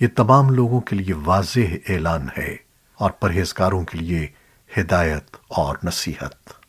یہ تمام لوگوں کے لیے واضح اعلان ہے اور پرہیزگاروں کے لیے ہدایت اور نصیحت۔